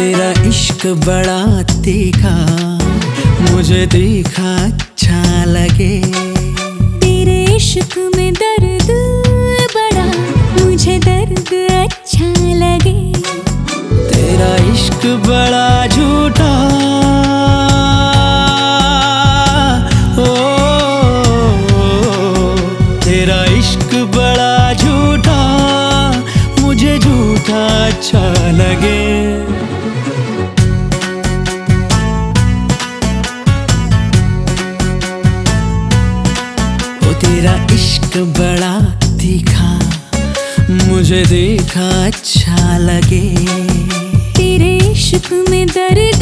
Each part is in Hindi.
इश्क बड़ा तीखा मुझे तीखा अच्छा लगे। तेरे इश्क में दर्द बड़ा मुझे दर्द अच्छा लगे। तेरा इश्क बड़ा झूठा ओ, तेरा इश्क बड़ा झूठा मुझे झूठा अच्छा लगे। तेरा इश्क बड़ा दिखा मुझे देखा अच्छा लगे। तेरे इश्क में दर्द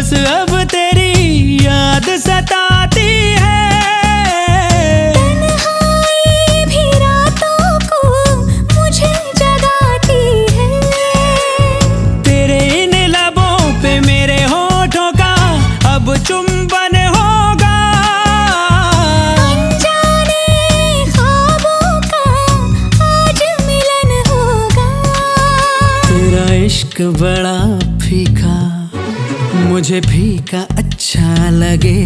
बस अब तेरी याद सताती है। तन्हाई भी रातों को मुझे जगाती है। तेरे इन लबों पे मेरे होठों का अब चुंबन होगा। अनजाने ख्वाबों का आज मिलन होगा। तेरा इश्क बड़ा फीका मुझे फीका अच्छा लगे।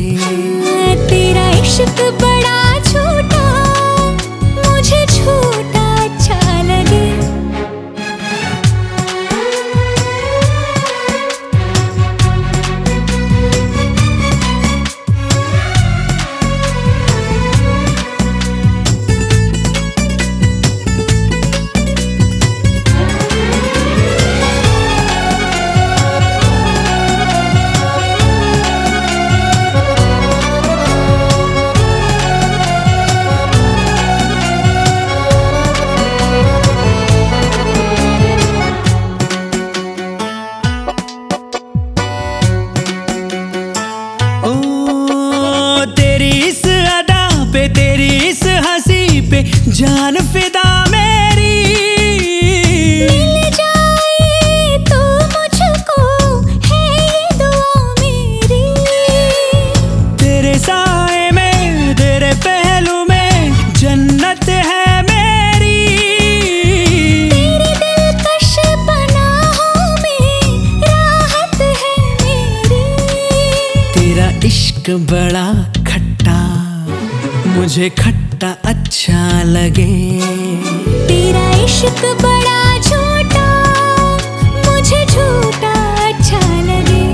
तेरा इश्क बड़ा पे तेरी इस हँसी पे जान फिदा मेरी। मिल जाए तो मुझको है ये दुआ मेरी। तेरे साए में तेरे पहलू में जन्नत है मेरी। तेरी दिलकश पनाहों में राहत है मेरी। तेरा इश्क बड़ा मुझे खट्टा अच्छा लगे। तेरा इश्क बड़ा झूठा मुझे झूठा अच्छा लगे।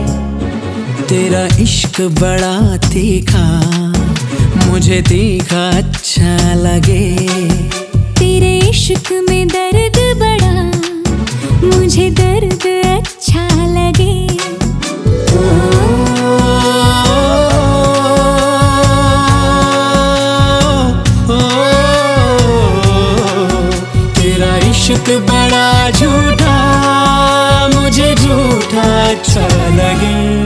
तेरा इश्क बड़ा तीखा मुझे तीखा अच्छा लगे। तेरे इश्क में आशिक बड़ा झूठा मुझे झूठा अच्छा लगे।